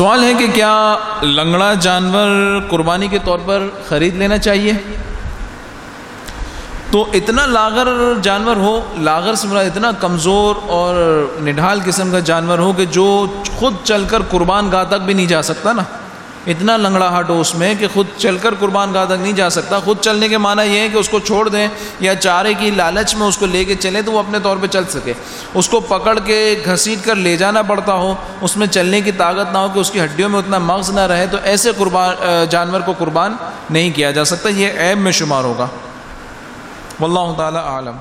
سوال ہے کہ کیا لنگڑا جانور قربانی کے طور پر خرید لینا چاہیے؟ تو اتنا لاغر جانور ہو، لاغر سے مراد اتنا کمزور اور نڈھال قسم کا جانور ہو کہ جو خود چل کر قربان گاہ تک بھی نہیں جا سکتا نا۔ اتنا لنگڑا ہٹ ہو اس میں کہ خود چل کر قربان گاہ تک نہیں جا سکتا۔ خود چلنے کے معنی یہ ہے کہ اس کو چھوڑ دیں یا چارے کی لالچ میں اس کو لے کے چلیں تو وہ اپنے طور پہ چل سکے۔ اس کو پکڑ کے گھسیٹ کر لے جانا پڑتا ہو، اس میں چلنے کی طاقت نہ ہو کہ اس کی ہڈیوں میں اتنا مغز نہ رہے تو ایسے قربان جانور کو قربان نہیں کیا جا سکتا۔ یہ عیب میں شمار ہوگا۔ واللہ تعالی عالم